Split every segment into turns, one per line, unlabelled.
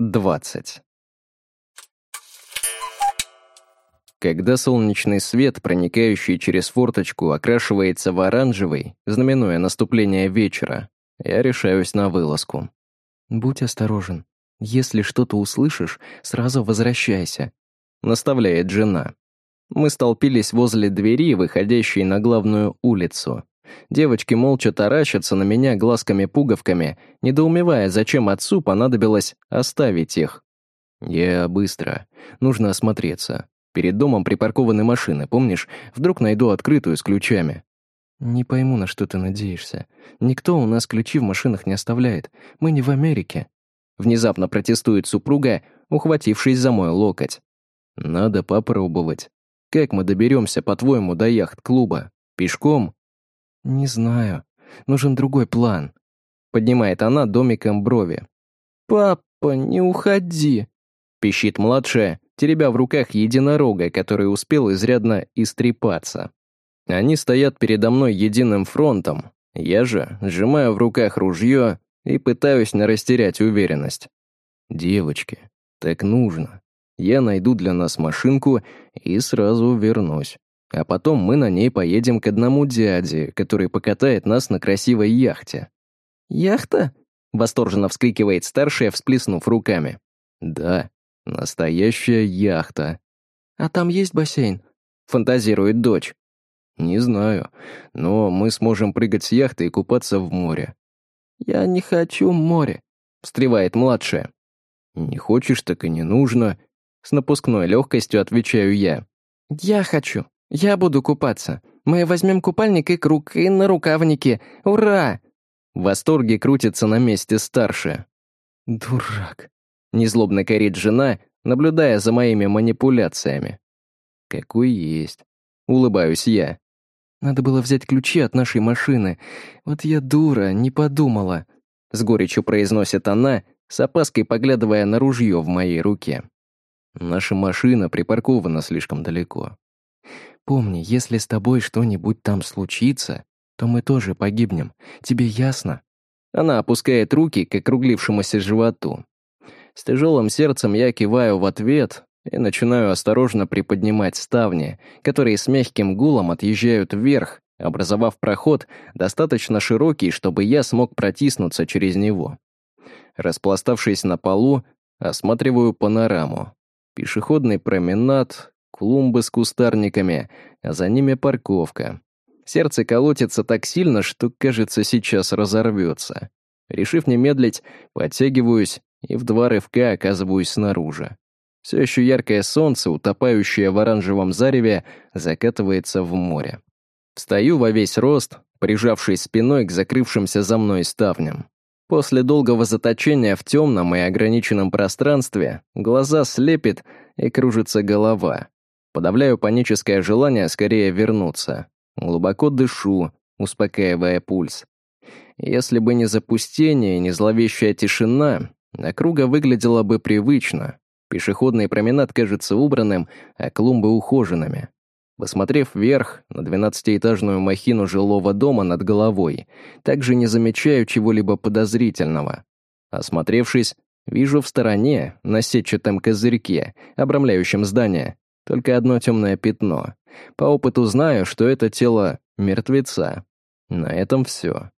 20. Когда солнечный свет, проникающий через форточку, окрашивается в оранжевый, знаменуя наступление вечера, я решаюсь на вылазку.
«Будь осторожен. Если что-то услышишь, сразу возвращайся», —
наставляет жена. Мы столпились возле двери, выходящей на главную улицу. Девочки молча таращатся на меня глазками-пуговками, недоумевая, зачем отцу понадобилось оставить их. Я быстро. Нужно осмотреться. Перед домом припаркованы машины, помнишь? Вдруг найду открытую с ключами.
Не пойму, на что ты надеешься. Никто у нас ключи в машинах не оставляет. Мы не в Америке.
Внезапно протестует супруга, ухватившись за мой локоть. Надо попробовать. Как мы доберемся, по-твоему, до яхт-клуба? Пешком?
«Не знаю. Нужен другой план».
Поднимает она домиком брови.
«Папа, не уходи!»
Пищит младшая, теребя в руках единорога, который успел изрядно истрепаться. Они стоят передо мной единым фронтом. Я же сжимаю в руках ружье и пытаюсь не растерять уверенность. «Девочки, так нужно. Я найду для нас машинку и сразу вернусь. А потом мы на ней поедем к одному дяде, который покатает нас на красивой яхте».
«Яхта?»
— восторженно вскрикивает старшая, всплеснув руками. «Да, настоящая яхта».
«А там есть бассейн?»
— фантазирует дочь. «Не знаю, но мы сможем прыгать с яхты и купаться в море».
«Я не хочу море», — встревает младшая.
«Не хочешь, так и не нужно», — с напускной легкостью отвечаю я.
«Я хочу», «Я буду купаться. Мы возьмем купальник и круг, и на рукавнике. Ура!»
В восторге крутится на месте старшая.
«Дурак!»
— незлобно корит жена, наблюдая за моими манипуляциями. «Какой есть!» — улыбаюсь я.
«Надо было взять ключи от нашей машины. Вот я дура, не подумала», —
с горечью произносит она, с опаской поглядывая на ружье в моей руке. Наша машина припаркована слишком далеко.
Помни, если с тобой что-нибудь там случится, то мы тоже погибнем. Тебе ясно?»
Она опускает руки к округлившемуся животу. С тяжелым сердцем я киваю в ответ и начинаю осторожно приподнимать ставни, которые с мягким гулом отъезжают вверх, образовав проход, достаточно широкий, чтобы я смог протиснуться через него. Распластавшись на полу, осматриваю панораму. Пешеходный променад, клумбы с кустарниками, а за ними парковка. Сердце колотится так сильно, что, кажется, сейчас разорвется. Решив не медлить, подтягиваюсь и в два рывка оказываюсь снаружи. Все еще яркое солнце, утопающее в оранжевом зареве, закатывается в море. Встаю во весь рост, прижавшись спиной к закрывшимся за мной ставням. После долгого заточения в темном и ограниченном пространстве глаза слепит и кружится голова. Подавляю паническое желание скорее вернуться. Глубоко дышу, успокаивая пульс. Если бы не запустение не зловещая тишина, округа выглядела бы привычно. Пешеходный променад кажется убранным, а клумбы ухоженными. Посмотрев вверх на двенадцатиэтажную махину жилого дома над головой, также не замечаю чего-либо подозрительного. Осмотревшись, вижу в стороне, на сетчатом козырьке, обрамляющем здание, только одно темное пятно. По опыту знаю, что это тело мертвеца. На этом все.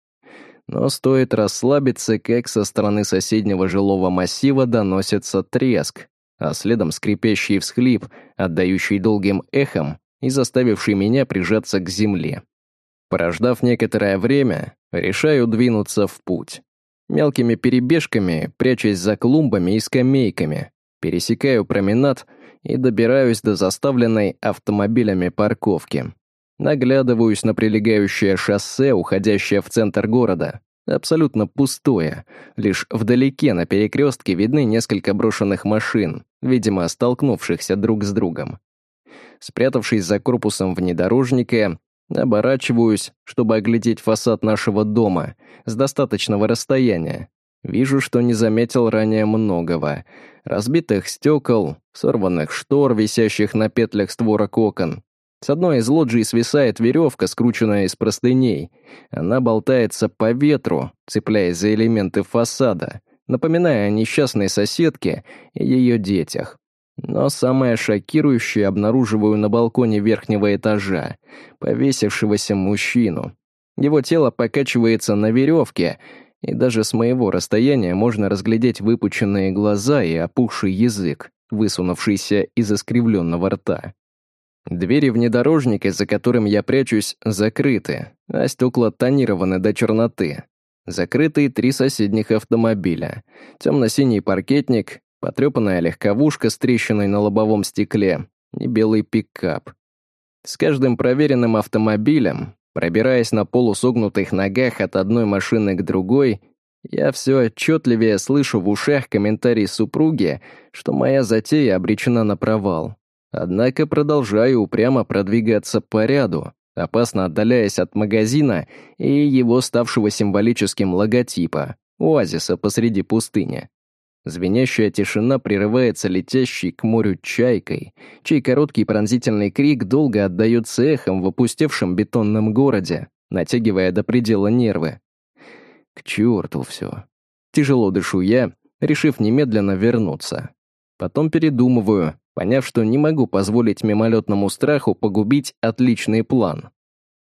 Но стоит расслабиться, как со стороны соседнего жилого массива доносится треск, а следом скрипящий всхлип, отдающий долгим эхом и заставивший меня прижаться к земле. Прождав некоторое время, решаю двинуться в путь. Мелкими перебежками, прячась за клумбами и скамейками, пересекаю променад — и добираюсь до заставленной автомобилями парковки. Наглядываюсь на прилегающее шоссе, уходящее в центр города. Абсолютно пустое. Лишь вдалеке на перекрестке видны несколько брошенных машин, видимо, столкнувшихся друг с другом. Спрятавшись за корпусом внедорожника, оборачиваюсь, чтобы оглядеть фасад нашего дома с достаточного расстояния, Вижу, что не заметил ранее многого. Разбитых стекол, сорванных штор, висящих на петлях створок окон. С одной из лоджий свисает веревка, скрученная из простыней. Она болтается по ветру, цепляясь за элементы фасада, напоминая о несчастной соседке и ее детях. Но самое шокирующее обнаруживаю на балконе верхнего этажа, повесившегося мужчину. Его тело покачивается на веревке, и даже с моего расстояния можно разглядеть выпученные глаза и опухший язык, высунувшийся из искривленного рта. Двери внедорожника, за которым я прячусь, закрыты, а стекла тонированы до черноты. Закрыты три соседних автомобиля. Темно-синий паркетник, потрепанная легковушка с трещиной на лобовом стекле и белый пикап. С каждым проверенным автомобилем, пробираясь на полусогнутых ногах от одной машины к другой, я все отчетливее слышу в ушах комментарий супруги, что моя затея обречена на провал. Однако продолжаю упрямо продвигаться по ряду, опасно отдаляясь от магазина и его ставшего символическим логотипа — оазиса посреди пустыни. Звенящая тишина прерывается летящей к морю чайкой, чей короткий пронзительный крик долго отдается эхом в опустевшем бетонном городе, натягивая до предела нервы. К черту все. Тяжело дышу я, решив немедленно вернуться. Потом передумываю, поняв, что не могу позволить мимолетному страху погубить отличный план.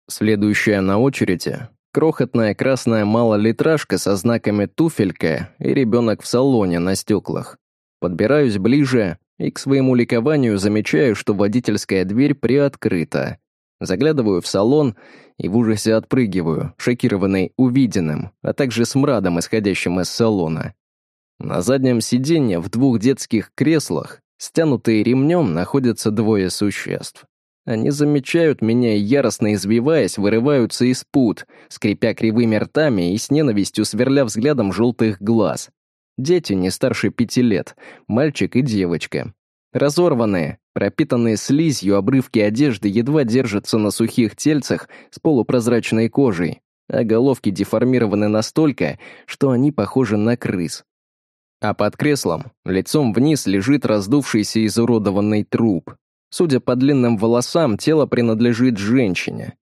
Следующая на очереди — крохотная красная малолитражка со знаками «туфелька» и ребенок в салоне на стеклах. Подбираюсь ближе и к своему ликованию замечаю, что водительская дверь приоткрыта. Заглядываю в салон и в ужасе отпрыгиваю, шокированный увиденным, а также смрадом, исходящим из салона. На заднем сиденье в двух детских креслах, стянутые ремнем, находятся двое существ. Они замечают меня и, яростно извиваясь, вырываются из пут, скрипя кривыми ртами и с ненавистью сверля взглядом желтых глаз. Дети не старше пяти лет, мальчик и девочка. Разорванные, пропитанные слизью обрывки одежды едва держатся на сухих тельцах с полупрозрачной кожей, а головки деформированы настолько, что они похожи на крыс. А под креслом, лицом вниз, лежит раздувшийся изуродованный труп. Судя по длинным волосам, тело принадлежит женщине.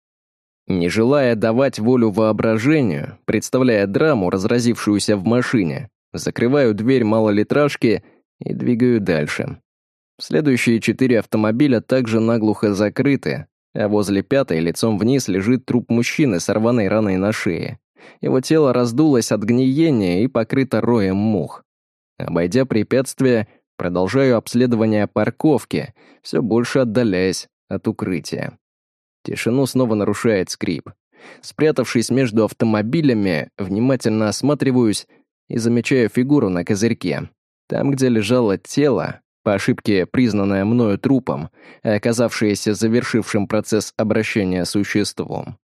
Не желая давать волю воображению, представляя драму, разразившуюся в машине, закрываю дверь малолитражки и двигаю дальше. Следующие четыре автомобиля также наглухо закрыты, а возле пятой лицом вниз лежит труп мужчины с рваной раной на шее. Его тело раздулось от гниения и покрыто роем мух. Обойдя препятствие, продолжаю обследование парковки, все больше отдаляясь от укрытия. Тишину снова нарушает скрип. Спрятавшись между автомобилями, внимательно осматриваюсь и замечаю фигуру на козырьке. Там, где лежало тело, по ошибке признанное мною трупом, а оказавшееся завершившим процесс обращения существом.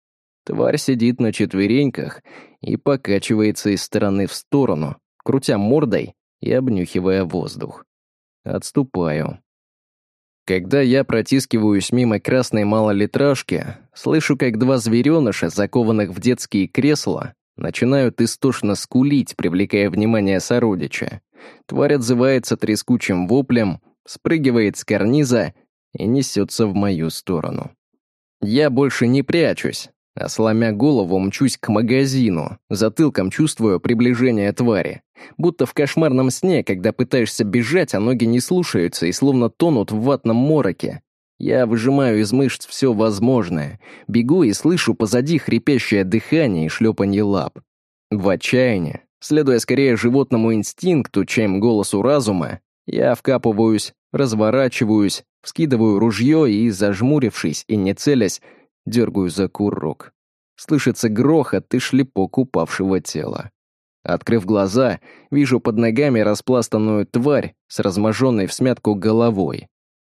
Тварь сидит на четвереньках и покачивается из стороны в сторону, крутя мордой и обнюхивая воздух. Отступаю. Когда я протискиваюсь мимо красной малолитражки, слышу, как два звереныша, закованных в детские кресла, начинают истошно скулить, привлекая внимание сородича. Тварь отзывается трескучим воплем, спрыгивает с карниза и несется в мою сторону. Я больше не прячусь, а сломя голову мчусь к магазину, затылком чувствую приближение твари. Будто в кошмарном сне, когда пытаешься бежать, а ноги не слушаются и словно тонут в ватном мороке. Я выжимаю из мышц все возможное, бегу и слышу позади хрипящее дыхание и шлепанье лап. В отчаянии, следуя скорее животному инстинкту, чем голосу разума, я вкапываюсь, разворачиваюсь, вскидываю ружье и, зажмурившись и не целясь, дергаю за курок. Слышится грохот и шлепок упавшего тела. Открыв глаза, вижу под ногами распластанную тварь с разможенной в смятку головой.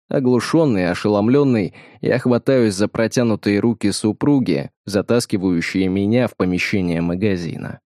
Оглушенный, ошеломленный, я хватаюсь за протянутые руки супруги, затаскивающие меня в помещение магазина.